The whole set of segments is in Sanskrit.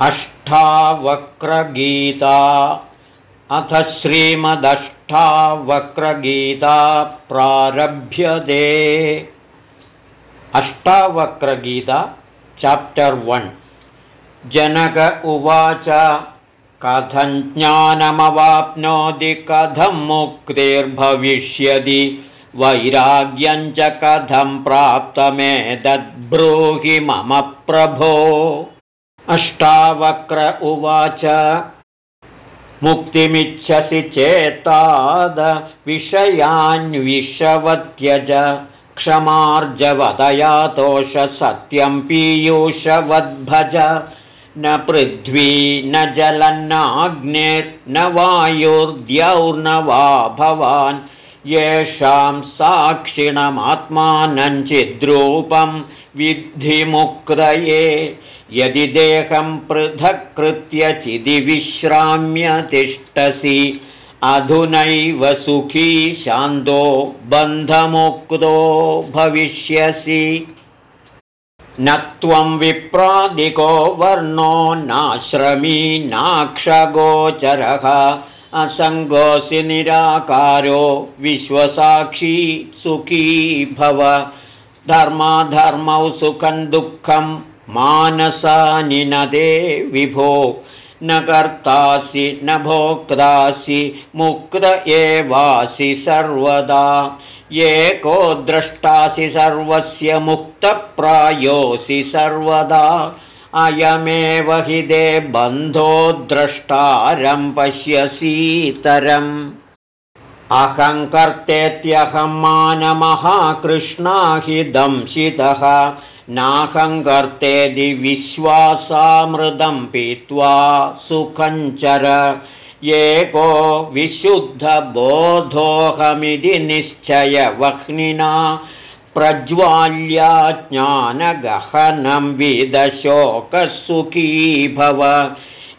अष्टावक्रगीता। अथ श्रीमदष्टावक्रगीता प्रारभ्यते। अष्टावक्रगीता चाप्टर् वन् जनक उवाच कथं ज्ञानमवाप्नोति कथं मुक्तिर्भविष्यति वैराग्यञ्च कथं प्राप्तमेतद्ब्रूहि मम प्रभो अष्टावक्र उवाच। मुक्तिमिच्छसि चेत्ताद विषयान्विषवत्यज। क्षमार्जवदयातोष सत्यं पीयूषवद्भज। न पृथ्वी न जलन्नाग्निर्न वायुर्द्यौर्न वा भवान्। येषां साक्षिणमात्मानञ्चिद्रूपं विद्धिमुक्तये यदि देहं पृथक्कृत्य चिदि विश्राम्य तिष्ठसि अधुनैव सुखी शान्तो बन्धमुक्तो भविष्यसि। न त्वं विप्रादिको वर्णो नाश्रमी नाक्षगोचरः असङ्गोऽसि निराकारो विश्वसाक्षी सुखी भव। धर्माधर्मौ सुखं दुःखं मानसानि न दे विभो न कर्तासि न भोक्तासि मुक्त एवासि सर्वदा। एको द्रष्टासि सर्वस्य मुक्तप्रायोऽसि सर्वदा। अयमेव हि दे बन्धो द्रष्टारं पश्यसीतरम् अहङ्कर्तेत्यहं मानमहाकृष्णा हि दंशितः नाहङ्कर्तेदि विश्वासामृदं पीत्वा सुखञ्चर एको विशुद्धबोधोऽहमिति निश्चयवह्निना प्रज्वाल्या ज्ञानगहनं विदशोकसुखी भव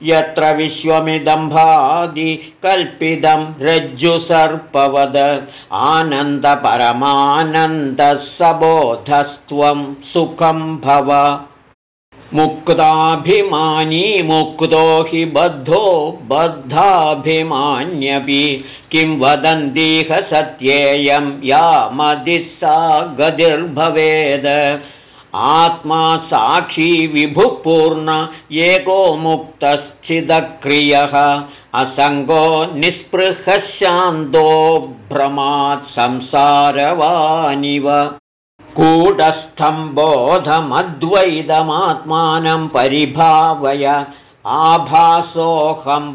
यत्र विश्वमिदं भादि कल्पिदं रज्जुसर्पवद आनन्दपरमानन्दसबोधस्त्वं सुखं भव। मुक्ताभिमानी मुक्तो हि बद्धो बद्धाभिमान्यपि। किं वदन्तीह सत्येयं या मदिः गतिर्भवेद आत्मा साक्षी विभुपूर्ण एको मुक्तश्चिदक्रियः असङ्गो निःस्पृहशान्तो भ्रमात् संसारवानिव। कूटस्थं बोधमद्वैतमात्मानं परिभावय।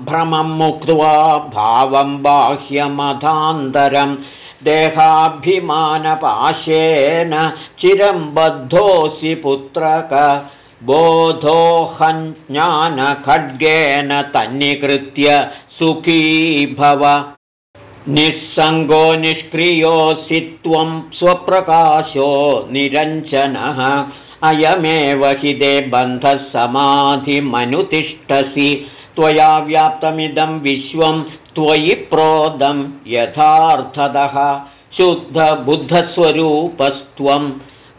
भ्रमं मुक्त्वा भावं बाह्यमथान्तरम् देहाभिमानपाशेन चिरं बद्धोऽसि पुत्रक। बोधोऽहञ्ज्ञानखड्गेन तन्निकृत्य सुखी भव। निःसङ्गो निष्क्रियोऽसि त्वं स्वप्रकाशो निरञ्जनः। अयमेव हि दे बन्धः समाधिमनुतिष्ठसि त्वया व्याप्तमिदं विश्वं त्वयि प्रोदं यथार्थतः शुद्धबुद्धस्वरूपस्त्वं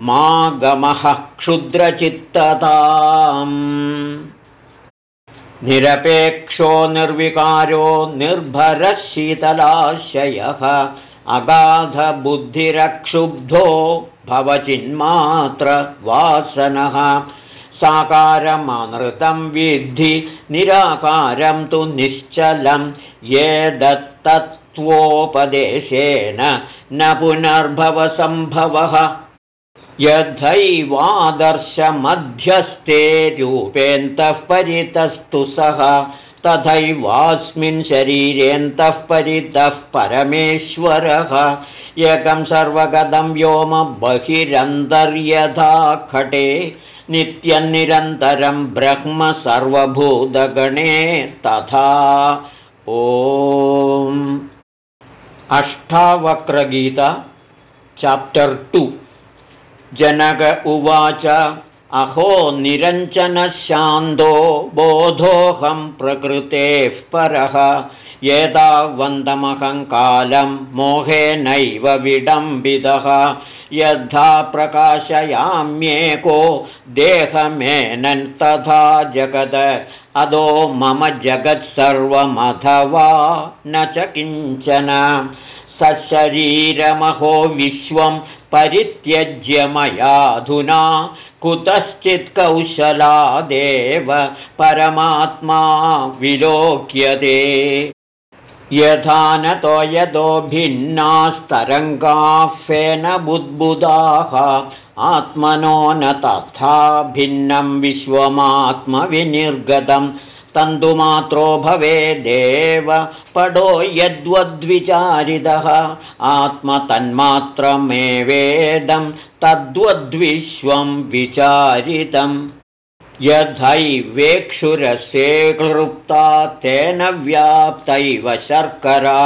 मागमः क्षुद्रचित्तताम्। निरपेक्षो निर्विकारो निर्भरः शीतलाशयः अगाधबुद्धिरक्षुब्धो भवचिन्मात्र वासनः साकारमनृतं विद्धि निराकारं तु निश्चलं ये दत्तत्वोपदेशेन न पुनर्भवसम्भवः। यथैवादर्शमध्यस्ते रूपेऽन्तः परितस्तु सः तथैवास्मिन् शरीरेऽन्तः परितः परमेश्वरः। एकं सर्वगतं व्योम बहिरन्तर्यथा खटे नित्यन्निरन्तरं ब्रह्म सर्वभूतगणे तथा। ओ अष्टावक्रगीता चाप्टर् टु। जनक उवाच अहो निरञ्जनशान्तो बोधोऽहं प्रकृतेः परः। एतावन्दमहङ्कालं मोहेनैव विडम्बितः यथा प्रकाशयाम्येको देहमेनन् तथा जगद अदो मम जगत्सर्वमथवा न च किञ्चन। सशरीरमहो विश्वं परित्यज्य मयाधुना। कुतश्चित् कौशलादेव परमात्मा विलोक्यते यथा नतो यतो भिन्नास्तरङ्गाः फेन बुद्बुदाः। आत्मनो न तथा भिन्नं विश्वमात्मविनिर्गतं तन्तुमात्रो भवेदेव पडो यद्वद्विचारितः। आत्मतन्मात्रमेवेदं तद्वद्विश्वं विचारितम् यथैवेक्षुरसे क्लृप्ता तेन व्याप्तैव शर्करा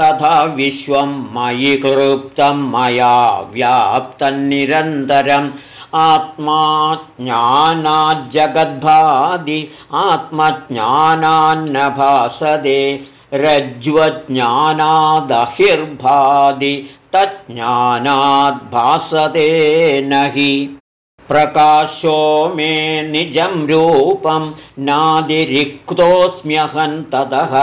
तथा विश्वं मयि क्लृप्तं मया व्याप्तन्निरन्तरम्। आत्मा ज्ञानाज्जगद्भादि आत्मज्ञानान्न भासते रज्ज्वज्ञानादहिर्भादि तज्ज्ञानाद्भासते न हि प्रकाशो मे निजं रूपं नादिरिक्तोऽस्म्यहन्ततः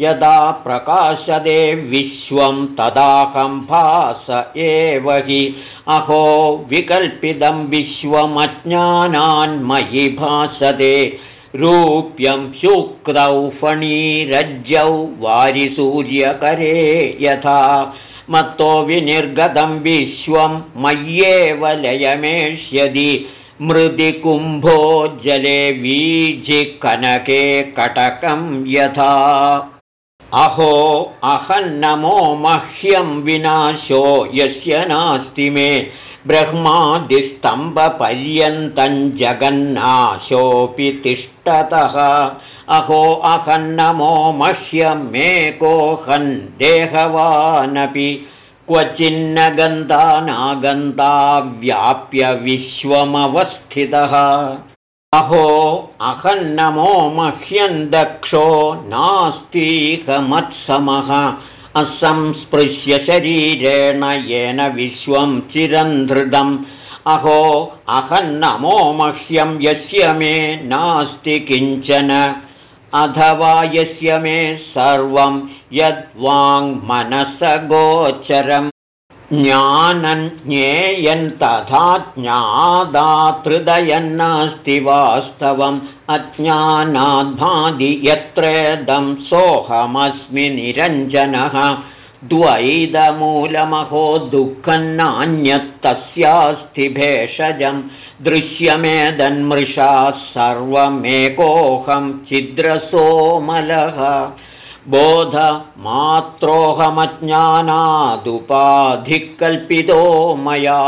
यदा प्रकाशदे विश्वं तदाहं भास एव हि। अहो विकल्पितं विश्वमज्ञानान्मयि भासते। रूप्यं शुक्रौ फणीरज्जौ वारिसूर्यकरे यथा मत्तो विनिर्गतं विश्वं मय्येव लयमेष्यदि। मृदिकुम्भो जले वीजिकनके कटकं यथा। अहो अहन्नमो मह्यं विनाशो यस्य नास्ति मे। ब्रह्मादिस्तम्भपर्यन्तं जगन्नाशोऽपि तिष्ठतः अहो अहन्नमो मह्यमेकोऽहन् देहवानपि क्वचिन्न गन्धा व्याप्य विश्वमवस्थितः। अहो अहन्नमो मह्यं दक्षो नास्तीकमत्समः असंस्पृश्य शरीरेण येन विश्वं चिरन्धृतम् अहो अहन्नमो मह्यं यस्य मे नास्ति किञ्चन अथवा यस्य मे सर्वं यद्वाङ्मनसगोचरम्। ज्ञानं ज्ञेयं तथा ज्ञादातृदयन्नास्ति वास्तवम्। अज्ञानाद्भादि यत्रेदं सोऽहमस्मि निरञ्जनः। द्वैदमूलमहो दुःखं नान्यत्तस्यास्ति भेषजं दृश्यमेदन्मृषा सर्वमेकोऽहं छिद्रसोमलः। बोधमात्रोऽहमज्ञानादुपाधिकल्पितो मया।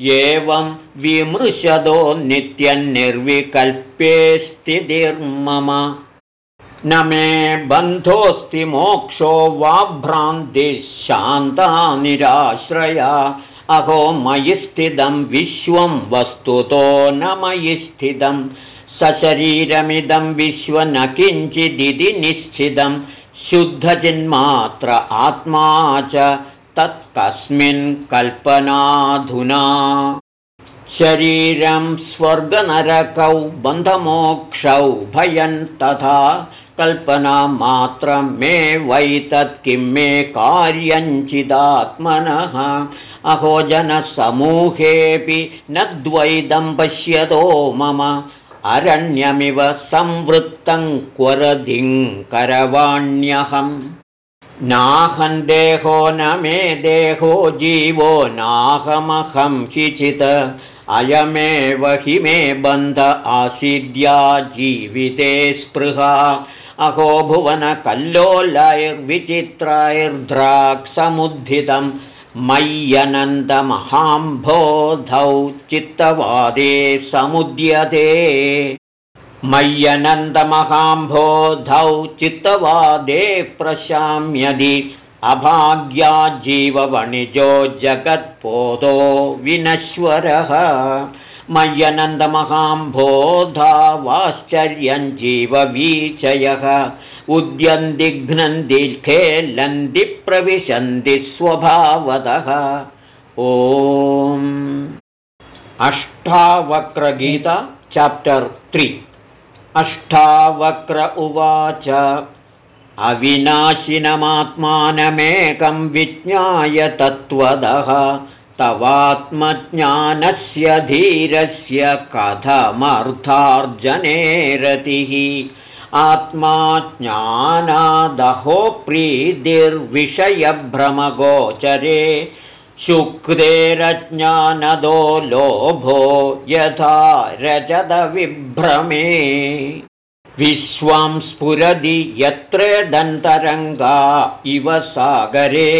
एवं विमृशदो नित्यन्निर्विकल्प्येऽस्तिर्मम न मे बन्धोऽस्ति मोक्षो वा भ्रान्तिः शान्ता निराश्रया अहो मयि स्थितं विश्वं वस्तुतो न मयि स्थितं सशरीरमिदं विश्व न किञ्चिदिति निश्चितं। शुद्धचिन्मात्र आत्मा च तत्कस्मिन् कल्पनाधुना। शरीरं स्वर्गनरकौ बन्धमोक्षौ भयन् तथा कल्पनामात्रमे वैतत् किं मे कार्यञ्चिदात्मनः। अहो जनसमूहेऽपि न द्वैदं पश्यतो मम। अरण्यमिव संवृत्तं क्वरधिं करवाण्यहम् नाहं देहो न मे देहो जीवो नाहमहं किचित् अयमेव हि मे बन्ध आसीद्या जीविते स्पृहा अहो भुवनकल्लोलैर्विचित्रैर्द्राक्समुद्धितं मय्यनन्दमहाम्भोधौ चित्तवादे समुद्यते। मय्यनन्दमहाम्भोधौ चित्तवादे प्रशाम्यदि अभाग्या जीववणिजो जगत्पोतो विनश्वरः मय्यनन्दमहाम्भोधा वाश्चर्यं जीववीचयः उद्यन्दिघ्नन्ति खेलन्ति प्रविशन्ति स्वभावतः। ॐ अष्टावक्रगीता चाप्टर् त्रि। अष्टावक्र उवाच। अविनाशिनमात्मानमेकं विज्ञाय तत्त्वदः तवात्मज्ञानस्य धीरस्य कथमर्थार्जने रतिः आत्मा ज्ञानादहो प्रीतिर्विषयभ्रमगोचरे शुक्रेरज्ञानदो लोभो यथा रजतविभ्रमे। विश्वं स्फुरदि यत्र दन्तरङ्गा इव सागरे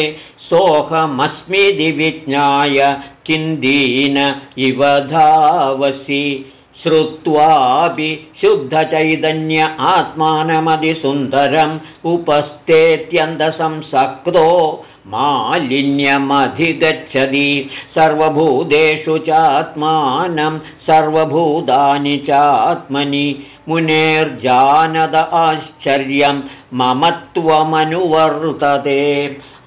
सोऽहमस्मिति विज्ञाय किन्दीन इव धावसि। श्रुत्वापि शुद्धचैतन्य आत्मानमधिसुन्दरम् उपस्थेत्यन्तसंसक्तो मालिन्यमधिगच्छति। सर्वभूतेषु चात्मानं सर्वभूतानि चात्मनि। मुनेर्जानद आश्चर्यं ममत्वमनुवर्तते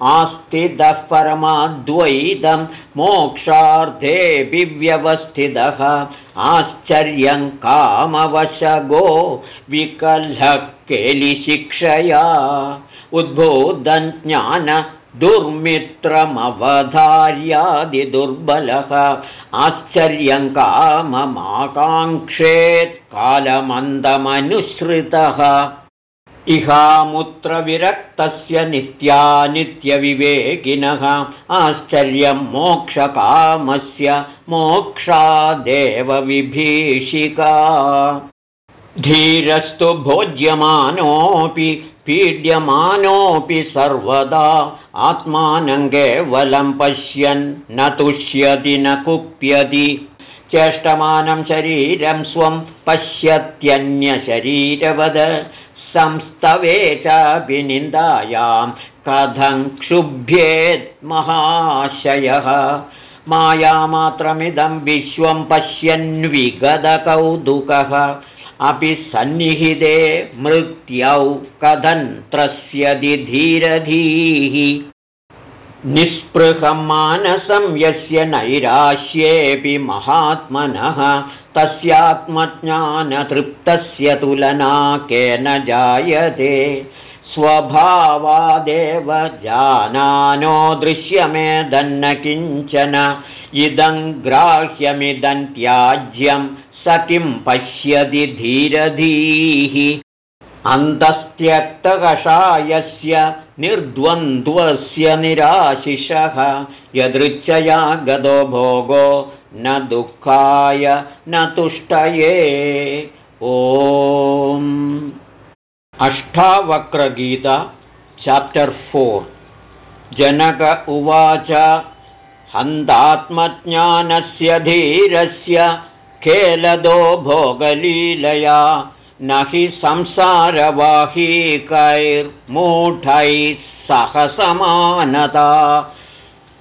आस्थितः परमाद्वैतं मोक्षार्थेऽपि व्यवस्थितः उद्बोधञ्ज्ञान दुर्मित्रमवधार्यादिदुर्बलः आश्चर्यं काममाकाङ्क्षेत् कालमन्दमनुसृतः इहामुत्रविरक्तस्य नित्यानित्यविवेकिनः आश्चर्यं मोक्षकामस्य मोक्षादेव विभीषिका धीरस्तु भोज्यमानोऽपि पीड्यमानोऽपि सर्वदा आत्मानं केवलं पश्यन् न तुष्यति न कुप्यति। चेष्टमानं शरीरं स्वं पश्यत्यन्यशरीरवद संस्तवे चापि निन्दायां कथं क्षुभ्येत् महाशयः। मायामात्रमिदं विश्वं पश्यन्विगदकौतुकः अपि सन्निहिते मृत्यौ कथन्त्रस्य धीरधीः निःस्पृहं मानसं यस्य नैराश्येऽपि महात्मनः तस्यात्मज्ञानतृप्तस्य तुलना केन जायते? स्वभावादेव जानानो दृश्यमेदन्न किञ्चन। इदं ग्राह्यमिदं त्याज्यं स किं पश्यति धीरधीः। अन्तस्त्यक्तकषायस्य निर्द्वन्द्वस्य निराशिषः। यदृच्छया गतो भोगो न दुःखाय न तुष्टये। ओ अष्टावक्रगीता चाप्टर् फोर्। जनक उवाच हन्तात्मज्ञानस्य धीरस्य खेलदो भोगलीलया न हि संसारवाहीकैर्मूढैः सह समानता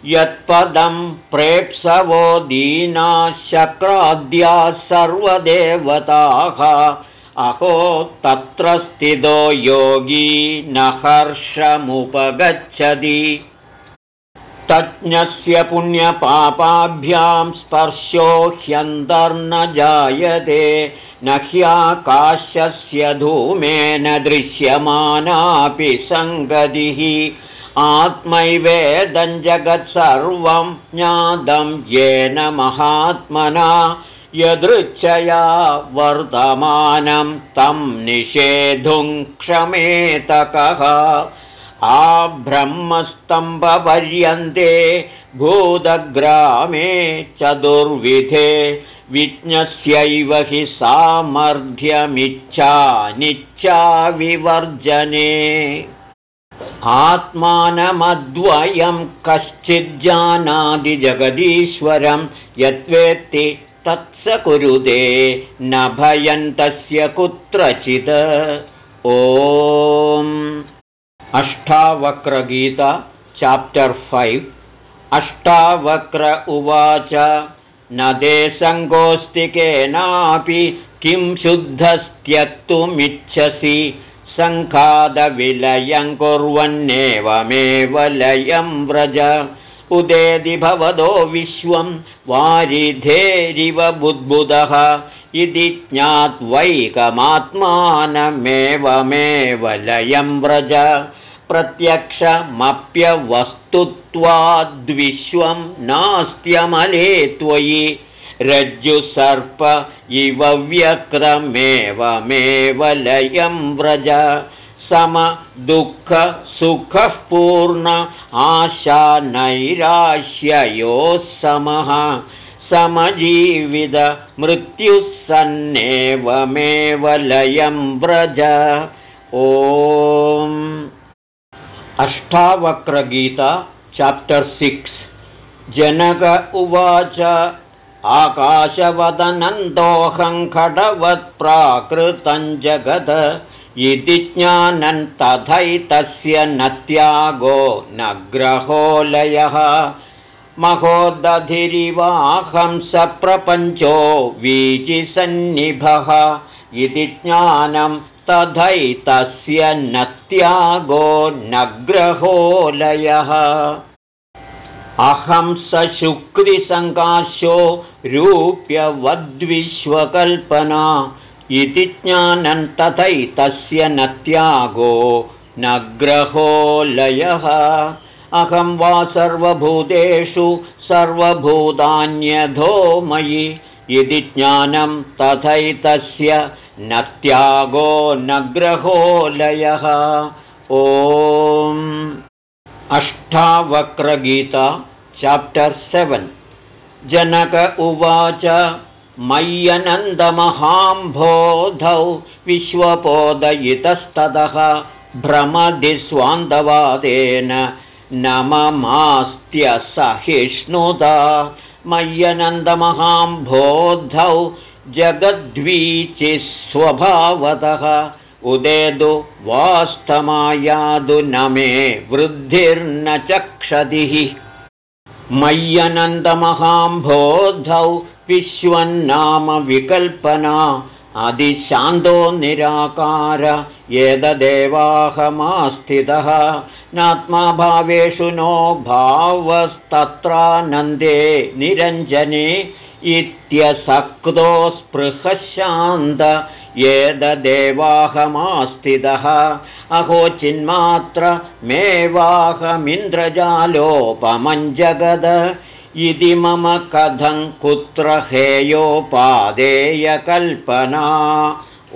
यत्पदं प्रेप्सवो दीनाशक्राद्याः सर्वदेवताः। अहो तत्र स्थितो योगी न हर्षमुपगच्छति। तज्ञस्य पुण्यपापाभ्यां स्पर्शो ह्यन्तर्न जायते। न ह्याकाशस्य धूमेन दृश्यमानापि सङ्गतिः आत्मैवेदं जगत्सर्वं ज्ञातं येन महात्मना यदृच्छया वर्तमानं तं निषेधुं क्षमेतकः। आब्रह्मस्तम्भपर्यन्ते भूतग्रामे चतुर्विधे विज्ञस्यैव हि सामर्थ्यमिच्छा विवर्जने आत्मानमद्वयं कश्चिज्जानादिजगदीश्वरं यत्वेत्ति तत्स कुरुते न भयन्तस्य कुत्रचित्। ओ अष्टावक्रगीता चाप्टर् फैव्। अष्टावक्र उवाच। न ते सङ्गोऽस्ति केनापि किं शुद्धस्त्यक्तुमिच्छसि सङ्खादविलयं कुर्वन्नेवमेव लयं व्रज। उदेदि भवदो विश्वं वारिधेरिव बुद्बुदः। इति ज्ञात्वैकमात्मानमेवमेव लयं व्रज। प्रत्यक्षमप्यवस्तुत्वाद्विश्वं नास्त्यमले त्वयि रज्जुसर्प इव व्यक्रमेवमेव लयं व्रज। समदुःखसुखः पूर्ण आशा नैराश्ययोः समः। समजीवितमृत्युः सन्नेवमेव लयं व्रज। ॐ अष्टावक्रगीता चाप्टर् सिक्स् जनक उवाच आकाशवदनन्दोऽहङ्खडवत्प्राकृतं जगद इति ज्ञानं तथैतस्य न त्यागो न ग्रहोलयः महोदधिरिवाहं स प्रपञ्चो वीचिसन्निभः इति ज्ञानं तथैतस्य न त्यागो न ग्रहोलयः अहं स शुक्रिसङ्काशो रूप्यवद्विश्वकल्पना इति ज्ञानं तथैतस्य न त्यागो न ग्रहो लयः अहं वा सर्वभूतेषु सर्वभूतान्यधो मयि इति ज्ञानं तथैतस्य न त्यागो न ग्रहो लयः ॐ अष्टावक्रगीता चाप्टर् सेवेन् जनक उवाच मय्यनन्दमहाम्भोधौ विश्वपोदयितस्ततः भ्रमदिस्वान्दवादेन न ममास्त्यसहिष्णुता मय्यनन्दमहाम्भोधौ जगद्वीचिस्वभावतः उदेदु वास्तमायादु न मे वृद्धिर्न चक्षतिः मय्यनन्दमहाम्भोधौ विश्वन्नाम विकल्पना अधिशान्तो निराकार एतदेवाहमास्थितः। नात्माभावेषु नो भावस्तत्रानन्दे निरञ्जने इत्यसक्तो स्पृहशान्त एतदेवाहमास्थितः अहो चिन्मात्रमेवाहमिन्द्रजालोपमञ्जगद इति मम कथं कुत्र हेयोपादेयकल्पना।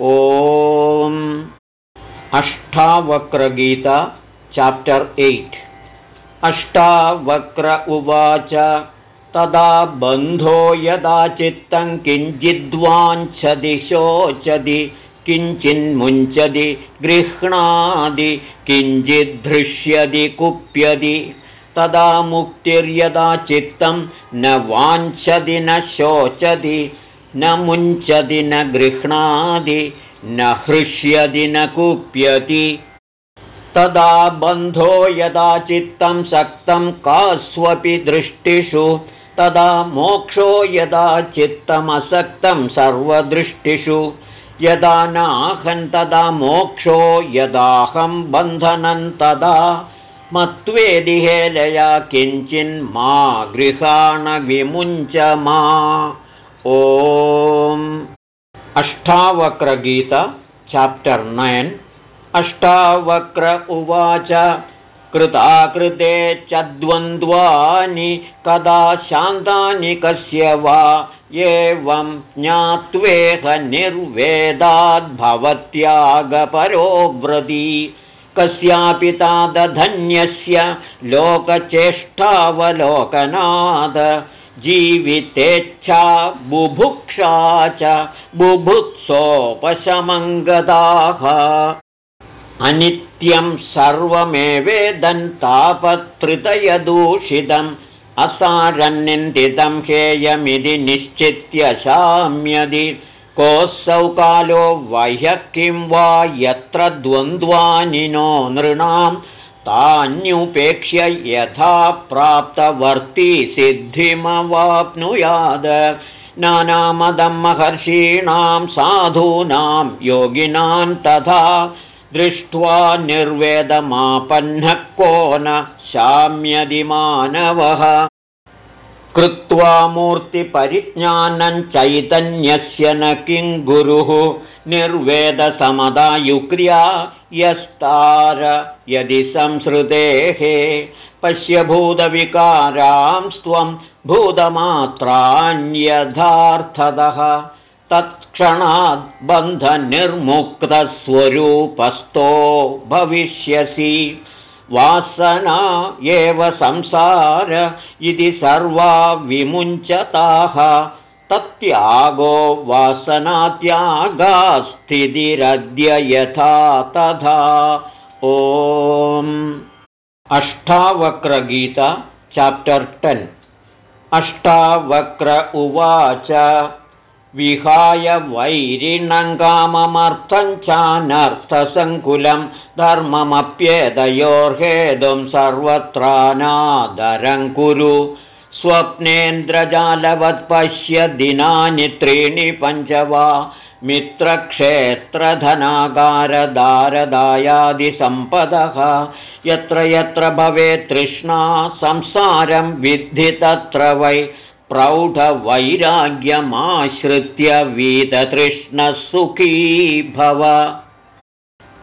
ॐ अष्टावक्रगीता चाप्टर् एय्ट्। अष्टावक्र उवाच तदा बन्धो यदा चित्तं किञ्चिद्वाञ्छति शोचति किञ्चिन्मुञ्चति गृह्णादि किञ्चिद्धृष्यति कुप्यति तदा मुक्तिर्यदा चित्तं न वाञ्छति न शोचति न मुञ्चति न गृह्णादि न हृष्यति न कुप्यति तदा बन्धो यदा चित्तं सक्तं कास्वपि दृष्टिषु तदा मोक्षो यदा चित्तमसक्तं सर्वदृष्टिषु यदा नाहं तदा मोक्षो यदाहं बन्धनं तदा मत्वेदिहेलया किञ्चिन्मा गृहाणविमुञ्च मा। ॐ अष्टावक्रगीता चाप्टर् नैन्। अष्टावक्र उवाच कृताकृते च द्वन्द्वानि कदा शान्तानि कस्य वा? एवं ज्ञात्वेह निर्वेदाद्भवत्यागपरो व्रती कस्यापि तादधन्यस्य लोकचेष्टावलोकनाद। जीवितेच्छा बुभुक्षा च बुभुत्सोपशमङ्गदाः अनित्यं सर्वमेवेदन्तापत्रितयदूषितम् असारन्निन्दितं हेयमिति निश्चित्य शाम्यदि कोऽसौ कालो वह्यः किं वा यत्र द्वन्द्वानि नो नृणां तान्युपेक्ष्य यथा प्राप्तवर्ती सिद्धिमवाप्नुयाद। नानामदं महर्षीणां साधूनां योगिनां तथा दृष्ट्वा निर्वेदमापन्नः को न मानवः कृत्वा मूर्तिपरिज्ञानं चैतन्यस्य न किं गुरुः। निर्वेदसमदायुक्र्या यस्तार यदि संसृतेः। पश्य भूतविकारांस्त्वं भूतमात्राण्यथार्थतः तत्क्षणात् बन्धनिर्मुक्तस्वरूपस्थो भविष्यसि। वासना एव संसार इति सर्वा विमुञ्चताः। तत्यागो वासनात्यागास्थितिरद्य यथा तथा। ॐ। Ashtavakra Gita chapter ten. अष्टावक्र उवाच विहाय वैरिणङ्गाममर्थं चानर्थसङ्कुलं धर्ममप्येतयोर्हेतुं सर्वत्रानादरं कुरु। स्वप्नेन्द्रजालवत् पश्य दिनानि त्रीणि पञ्च वा मित्रक्षेत्रधनागारदारदायादिसम्पदः। यत्र यत्र भवेत् तृष्णा संसारं विद्धि तत्र वै प्रौढवैराग्यमाश्रित्य वीततृष्णसुखी भव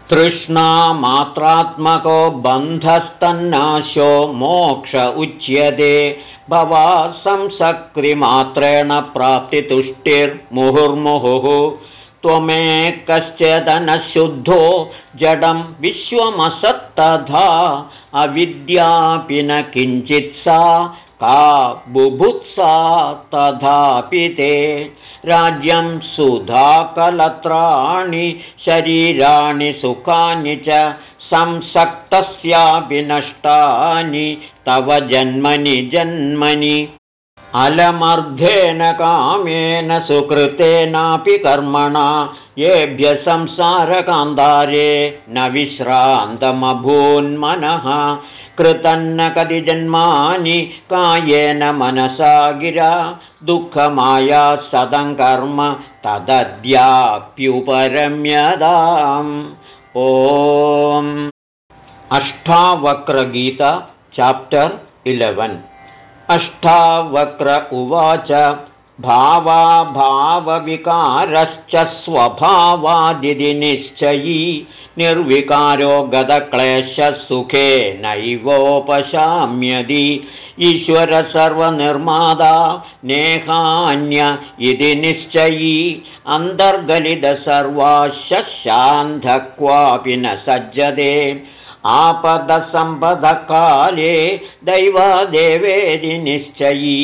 तृष्णामात्रात्मको बन्धस्तन्नाशो मोक्ष उच्यते। भवा संसक्रिमात्रेण प्राप्तितुष्टिर्मुहुर्मुहुः। त्वमेकश्चेदनशुद्धो जडं विश्वमसत्तथा। अविद्यापि न किञ्चित् सा का बुभुत्सा तथापि ते राज्यं सुधाकलत्राणि शरीराणि सुखानि च संसक्तस्यापि नष्टानि तव जन्मनि जन्मनि। अलमर्धेन कामेन सुकृतेनापि कर्मणा येभ्य संसारकान्तारे न विश्रान्तमभून्मनः कृतन्न कति जन्मानि कायेन मनसा गिरा दुःखमाया सदं कर्म तदद्याप्युपरम्यदाम् ॐ। Ashtavakra Gita chapter eleven. अष्टावक्र उवाच भावाभावविकारश्च स्वभावादिति निश्चयी निर्विकारो गतक्लेशसुखे नैवोपशाम्यदि ईश्वर सर्वनिर्मादा नेहान्य इति निश्चयी अन्तर्गलितसर्वाशशान्ध क्वापि न सज्जते। आपदसम्पदकाले दैवादेवेदि निश्चयी।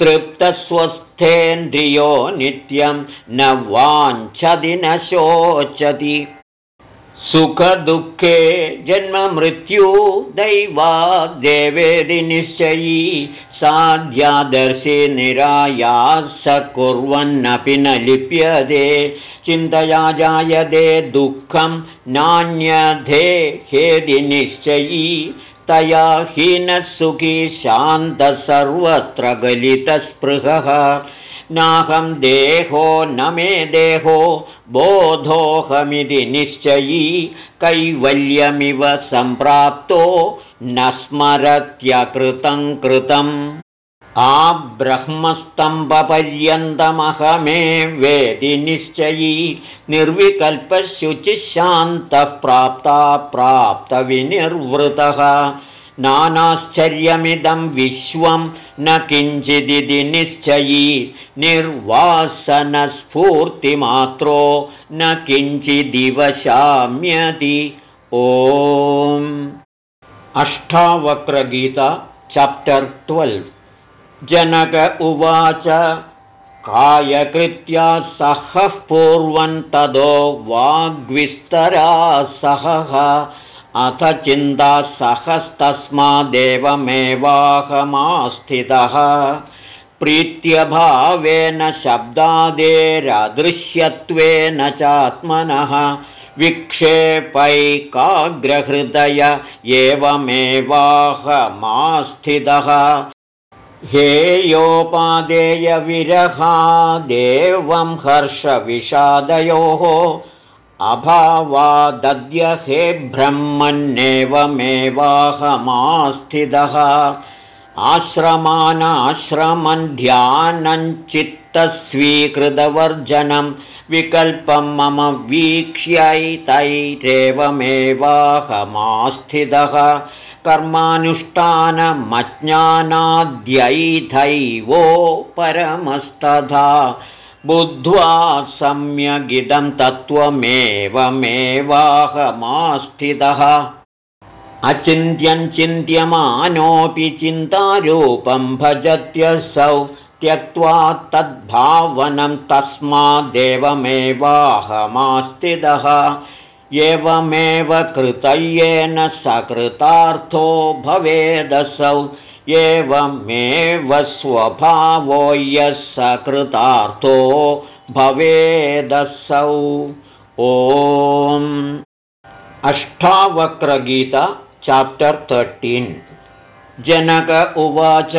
तृप्तस्वस्थेन्द्रियो नित्यं न वाञ्छति न शोचति सुखदुःखे जन्ममृत्यु दैवा देवेदि निश्चयी साध्यादर्शि निरायास कुर्वन्नपि न लिप्यते। चिन्तया जायते दुःखं नान्यधे हेदि निश्चयी। तया हीनः सुखी शान्तः सर्वत्र गलितस्पृहः। नाहं देहो न मे देहो बोधोऽहमिति निश्चयी कैवल्यमिव सम्प्राप्तो न स्मरत्यकृतं कृतम्। आब्रह्मस्तम्भपर्यन्तमहमे वेदि निश्चयी निर्विकल्पशुचिशान्तः प्राप्ता प्राप्तविनिर्वृतः। नानाश्चर्यमिदं विश्वं न किञ्चिदिति निश्चयी निर्वासनस्फूर्तिमात्रो न किञ्चिदिवशाम्यति। ॐ। Ashtavakra Gita chapter twelve. जनक उवाच कायकृत्या सह पूर्वन्तदो वाग्विस्तरा सहः। अथ चिन्ता सहस्तस्मादेवमेवाहमास्थितः प्रीत्यभावेन शब्दादेरदृश्यत्वेन चात्मनः विक्षेपैकाग्रहृदय एवमेवाहमास्थितः। हेयोपादेयविरहादेवं हर्षविषादयोः अभावादद्य ब्रह्मन्नेवमेवाहमास्थितः आश्रमानाश्रमन् ध्यानञ्चित्तस्वीकृतवर्जनं विकल्पं मम वीक्ष्यैतैरेवमेवाहमास्थितः कर्मानुष्ठानमज्ञानाद्यैथैवो परमस्तथा बुद्ध्वा सम्यगिदं तत्त्वमेवमेवाहमास्थितः अचिन्त्यञ्चिन्त्यमानोऽपि चिन्तारूपं भजत्यसौ त्यक्त्वा तद्भावनं तस्मादेवमेवाहमास्थितः एवमेव कृतयेन सकृतार्थो भवेदसौ एवमेव स्वभावो यः सकृतार्थो भवेदसौ ॐ अष्टावक्रगीता चाप्टर् तर्टीन् जनक उवाच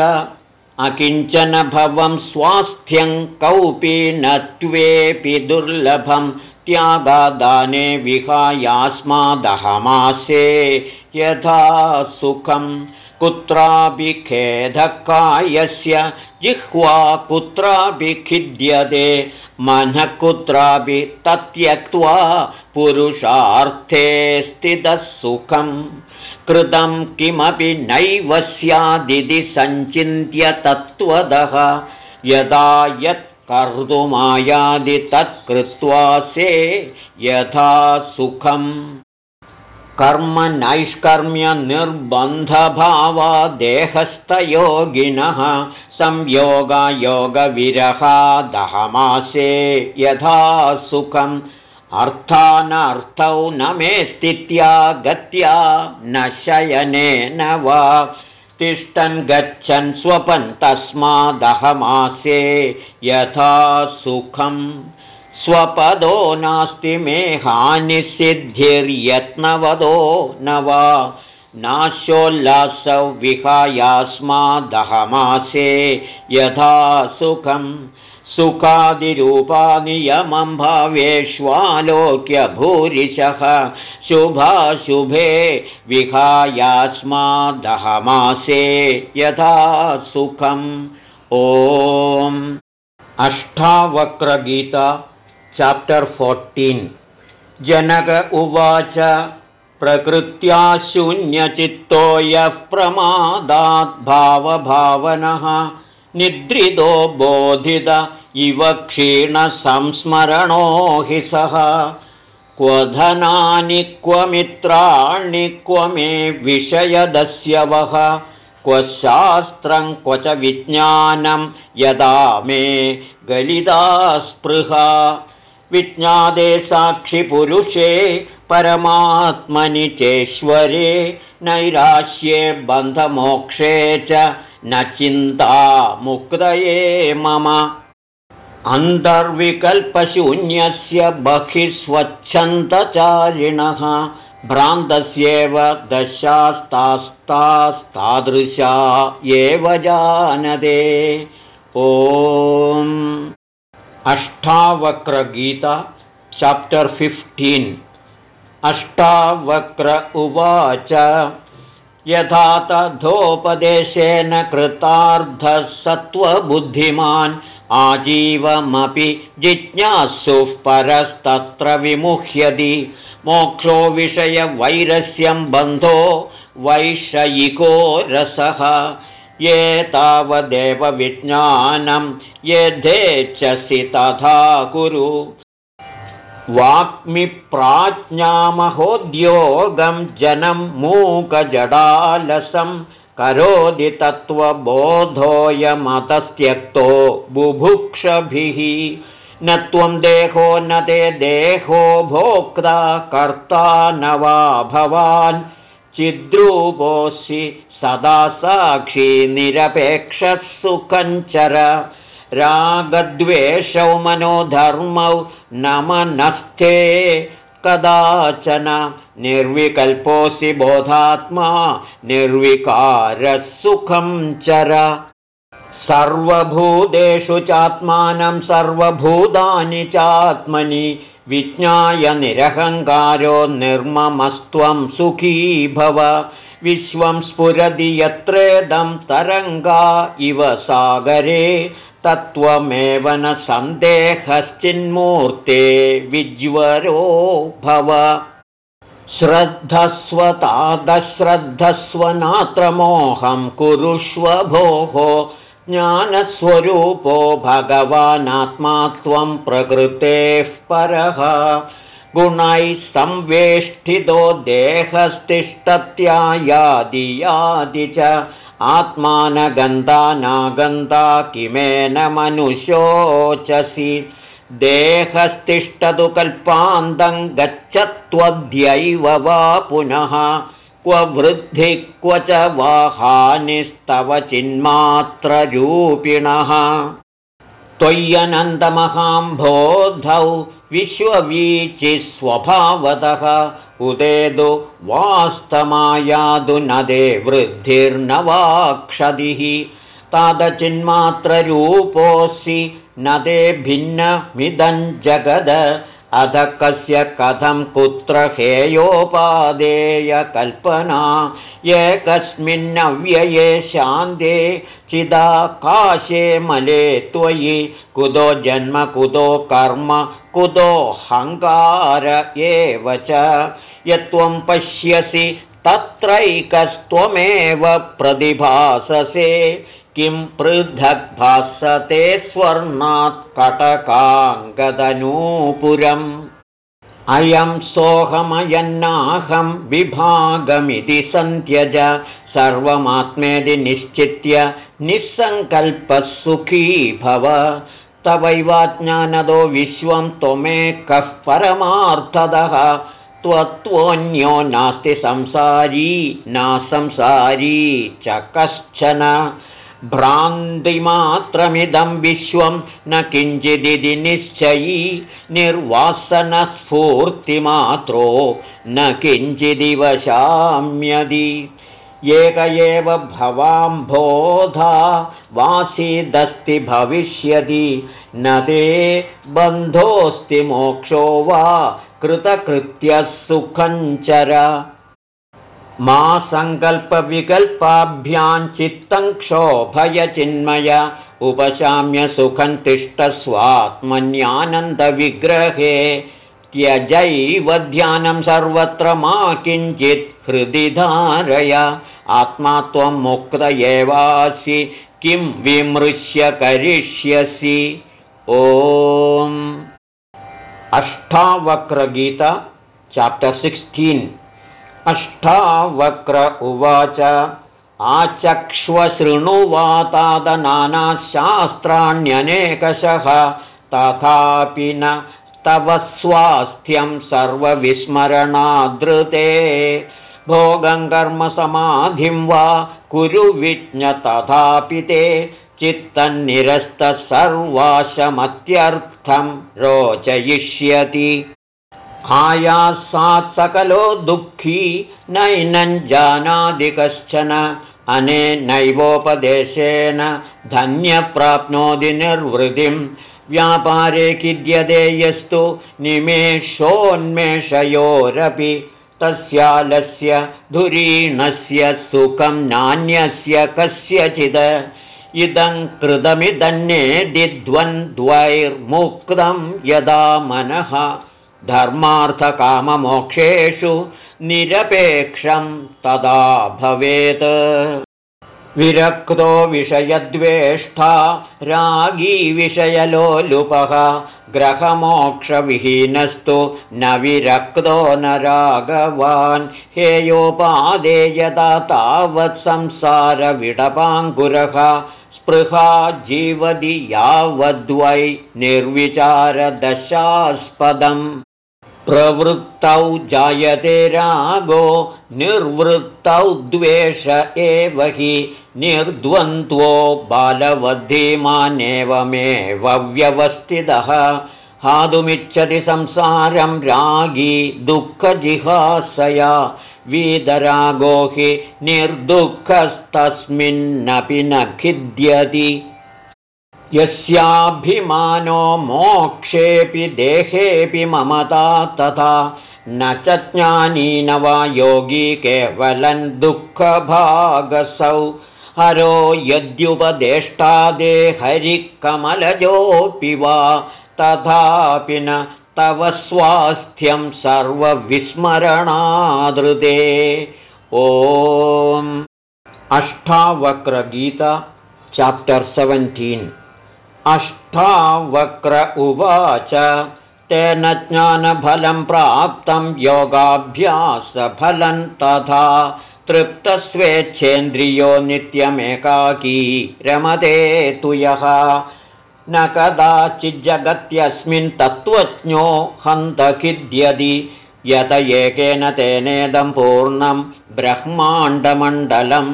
अकिञ्चनभवं स्वास्थ्यं कौपि नत्वेऽपि दुर्लभं त्यागादाने विहायास्मादहमासे यथा सुखम् कुत्रापि खेदकायस्य जिह्वा कुत्रापि खिद्यते मनः कुत्रापि तत्यक्त्वा पुरुषार्थे स्थितः सुखम् कृतं किमपि नैव स्यादिति सञ्चिन्त्य तत्त्वदः। यदा यत् कर्तुमायादि तत्कृत्वा से यथा सुखम्। कर्म नैष्कर्म्यनिर्बन्धभावा देहस्थयोगिनः संयोगायोगविरहादहमासे यथा सुखम् अर्थानर्थौ न मे स्थित्या गत्या न शयनेन वा तिष्ठन् गच्छन् स्वपन् तस्मादहमासे यथा सुखम् स्वपदो नास्ति मे हानिसिद्धिर्यत्नवदो न वा नाशोल्लासौ विहायास्मादहमासे यथा सुखम् सुखादिरूपानियमं भावेष्वालोक्य भूरिशः शुभाशुभे विहायास्मादहमासे यथा सुखम्। ॐ। Ashtavakra Gita chapter fourteen. जनक उवाच प्रकृत्या शून्यचित्तो यः प्रमादाद्भावभावनः निद्रितो बोधित इव क्षीणसंस्मरणो हि सः। क्व धनानि क्व मित्राणि क्व मे विषयदस्यवः। क्व शास्त्रं क्व च विज्ञानं यदा मे गलिता स्पृहा विज्ञादे साक्षिपुरुषे परमात्मनि चेश्वरे नैराश्ये बन्धमोक्षे च न चिन्ता मुक्तये मम अन्तर्विकल्पशून्यस्य बहिः स्वच्छन्दचारिणः भ्रान्तस्येव दशास्तास्तास्तादृशा एव जानते। ॐ। Ashtavakra Gita chapter fifteen. Ashtavakra उवाच। यथा तथोपदेशेन कृतार्धः सत्त्वबुद्धिमान् आजीवमपि जिज्ञासुः परस्तत्र विमुह्यति। मोक्षो विषयवैरस्यं बन्धो वैषयिको रसः। ये तावदेव विज्ञानं यथेच्छसि तथा कुरु। वाक्मिप्राज्ञामहोद्योगं जनं मूकजडालसं करोति तत्त्वबोधोऽयमतस्त्यक्तो बुभुक्षभिः। न त्वं देहो न ते देहो भोक्ता कर्ता न वा भवान्। चिद्रूपोऽसि सदा साक्षी निरपेक्षः सुखञ्चर रागद्वेषौ मनोधर्मौ न मनस्थे कदाचन निर्विकल्पोऽसि बोधात्मा निर्विकारः सुखं चर। सर्वभूतेषु चात्मानं सर्वभूतानि चात्मनि विज्ञाय निरहङ्कारो निर्ममस्त्वं सुखी भव। विश्वं स्फुरति यत्रेदं तरङ्गा इव सागरे तत्त्वमेव न सन्देहश्चिन्मूर्ते विज्वरो भव श्रद्धस्वतादश्रद्धस्व नात्रमोहं कुरुष्व भोः ज्ञानस्वरूपो भगवानात्मा त्वं प्रकृतेः परः। गुणैः संवेष्टितो देहस्तिष्ठत्यायादियादि च। आत्मानगन्धा किमेन मनुष्योचसि देहस्तिष्ठतु कल्पान्तं गच्छ त्वद्यैव वा पुनः क्व वृद्धि क्व च वाहानिस्तव चिन्मात्ररूपिणः त्वय्यनन्दमहाम्भोधौ विश्ववीचिस्वभावतः उदेदु वास्तमायादु न दे वृद्धिर्न वा क्षतिः तादचिन्मात्ररूपोऽसि न ते भिन्नमिदं जगद। अध कस्य कथं कुत्र हेयोपादेयकल्पना। एकस्मिन्नव्यये शान्ते चिदाकाशे मले त्वयि। कुतो जन्म कुतो कर्म कुतोऽहङ्कार एव च। यत्त्वं पश्यसि तत्रैकस्त्वमेव प्रतिभाससे किं पृथग्भासते स्वर्णात् कटकाङ्गदनूपुरम्? अयं सोऽहमयन्नाहं विभागमिति सन्त्यज सर्वमात्मेदि निश्चित्य निःसङ्कल्पः सुखी भव। तवैवाज्ञानदो विश्वं त्वमेकः परमार्थदः। त्वत्वोऽन्यो नास्ति संसारी नासंसारी च कश्चन भ्रान्तिमात्रमिदं विश्वं न किञ्चिदिति निश्चयी निर्वासनस्फूर्तिमात्रो न किञ्चिदिवशाम्यदि। एक एव भवाम्भोधा वासीदस्ति भविष्यति न ते बन्धोऽस्ति मोक्षो वा कृतकृत्यः सुखञ्चर मा सङ्कल्पविकल्पाभ्यां चित्तं क्षोभयचिन्मय उपशाम्य सुखं तिष्ठस्वात्मन्यानन्दविग्रहे। त्यजैव ध्यानं सर्वत्र मा किञ्चित् हृदि धारय आत्मा त्वं मुक्त एवासि किं विमृश्य करिष्यसि। ॐ अष्टावक्रगीता चाप्टर् सिक्स्टीन् अष्टावक्र उवाच। आचक्ष्वशृणुवातादनानाशास्त्राण्यनेकशः तथापि न तव स्वास्थ्यं सर्वविस्मरणादृते। भोगं कर्मसमाधिं वा कुरु विज्ञ तथापि ते चित्तन्निरस्तः सर्वाशमत्यर्थं रोचयिष्यति आयासात् सकलो दुःखी नैनं जानादि कश्चन अनेनैवोपदेशेन धन्यप्राप्नोति निर्वृतिं। व्यापारे किद्यते यस्तु निमेषोन्मेषयोरपि। तस्यालस्य धुरीणस्य सुखं नान्यस्य कस्यचित् इदं कृतमिदन्येदिद्वन्द्वैर्मुक्तं यदा मनः धर्मार्थकाममोक्षेषु निरपेक्षं तदा भवेत्। विरक्तो विषयद्वेष्टा रागी विषयलोलुपः ग्रहमोक्षविहीनस्तु न विरक्तो न रागवान् हेयोपादे यदा तावत् संसारविडपाङ्कुरः स्पृहा जीवति यावद्वै निर्विचारदशास्पदम् प्रवृत्तौ जायते रागो निर्वृत्तौ द्वेष एव हि निर्द्वन्द्वो बालवद्धिमानेवमेव व्यवस्थितः। हातुमिच्छति संसारं रागी दुःखजिहासया वीदरागो हि निर्दुःखस्तस्मिन्नपि न खिद्यति यस्याभिमानो मोक्षेऽपि देहेऽपि ममता तथा न च ज्ञानी न वा योगी केवलं दुःखभागसौ। हरो यद्युपदेष्टादे हरिकमलजोऽपि वा। तथापि न तव स्वास्थ्यं सर्वविस्मरणादृते। ॐ अष्टावक्रगीता चाप्टर् सेवेन्टीन् अष्टावक्र उवाच। तेन ज्ञानफलं प्राप्तं योगाभ्यासफलं तथा तृप्तस्वेच्छेन्द्रियो नित्यमेकाकी रमते तु यः। न कदाचिज्जगत्यस्मिन् तत्त्वज्ञो हन्तखिद्यदि। यत एकेन तेनेदं पूर्णं ब्रह्माण्डमण्डलम्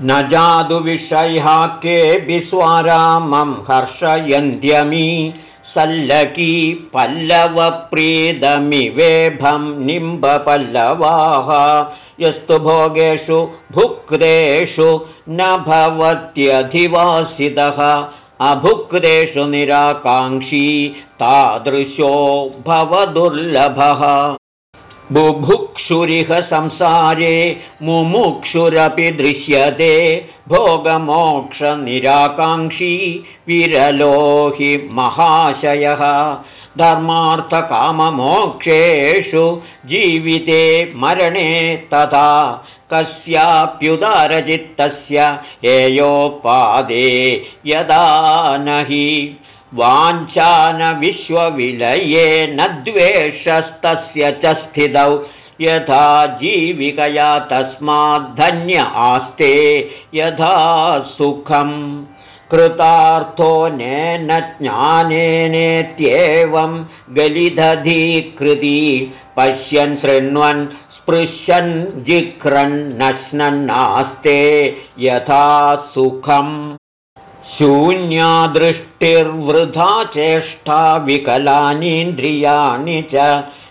न जादुविषयः केऽपि स्वारामं हर्षयन्त्यमी सल्लकी पल्लवप्रीदमिवेभं निम्बपल्लवाः। यस्तु भोगेषु भुक्तेषु न भवत्यधिवासितः। अभुक्तेषु निराकाङ्क्षी तादृशो भवदुर्लभः बुभुक्षुरिह संसारे मुमुक्षुरपि दृश्यते भोगमोक्षनिराकाङ्क्षी विरलो हि महाशयः। धर्मार्थकाममोक्षेषु जीविते मरणे तथा कस्याप्युदारचित्तस्य एयोपादे यदा न हि वाञ्छानविश्वविलये न द्वेषस्तस्य च स्थितौ। यथा जीविकया तस्माद्धन्य आस्ते यथा सुखम् कृतार्थो नेन ज्ञानेनेत्येवं गलिदधीकृति पश्यन् शृण्वन् स्पृशन् जिघ्रन्नश्नन्नास्ते यथा सुखम् शून्यादृष्टिर्वृथा चेष्टा विकलानीन्द्रियाणि च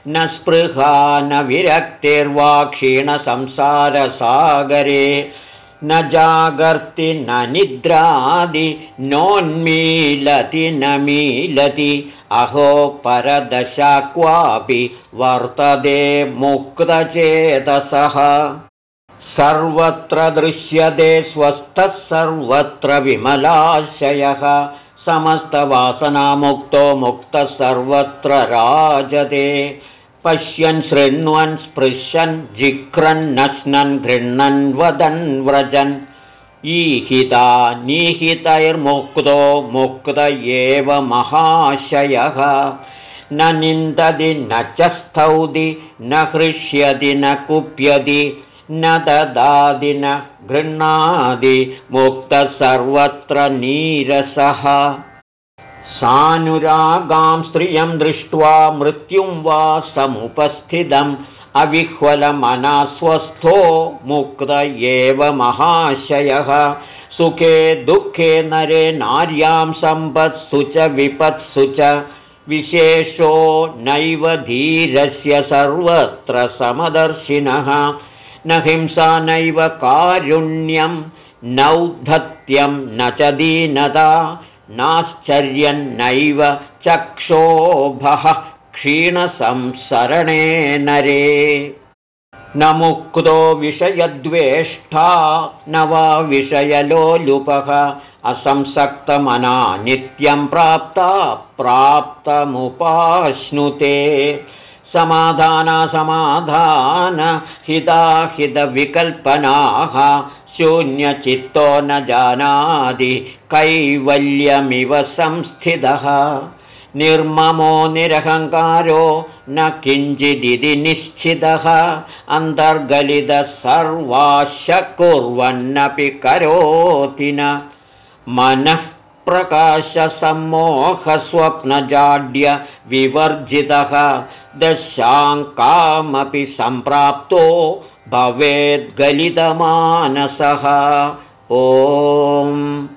न स्पृहा न विरक्तिर्वा क्षीणसंसारसागरे न जागर्ति न निद्रादि नोन्मीलति न मीलति अहो परदशा क्वापि वर्तते मुक्तचेतसः सर्वत्र दृश्यते स्वस्थः सर्वत्र विमलाशयः। समस्तवासनामुक्तो मुक्तः सर्वत्र राजते। पश्यन् शृण्वन् स्पृशन् जिघ्रन्नश्नन् गृह्णन् वदन् व्रजन्। ईहिता निहितैर्मुक्तो मुक्त एव महाशयः। न निन्दति न च स्तौति न हृष्यति न कुप्यति न ददादि न गृह्णादि मुक्तः सर्वत्र नीरसः। सानुरागां स्त्रियं दृष्ट्वा मृत्युं वा समुपस्थितम् अविह्वलमनास्वस्थो मुक्त एव महाशयः। सुखे दुःखे नरे नार्यां सम्पत्सु च विपत्सु च विशेषो नैव धीरस्य सर्वत्र समदर्शिनः न हिंसा नैव कारुण्यं नौद्धत्यं न च दीनता नाश्चर्यन्नैव चक्षोभः क्षीणसंसरणे नरे। न मुक्तो विषयद्वेष्टा न वा विषयलोलुपः असंसक्तमना नित्यं प्राप्ता प्राप्तमुपाश्नुते समाधानसमाधानहिताहितविकल्पनाः शून्यचित्तो न जानाति कैवल्यमिव संस्थितः। निर्ममो निरहङ्कारो न किञ्चिदिति निश्चितः। अन्तर्गलितः सर्वाश्च कुर्वन्नपि करोति न। मनः प्रकाशसम्मोहस्वप्नजाड्य विवर्जितः। दशाङ्कामपि सम्प्राप्तो भवेद्गलितमानसः। ओम्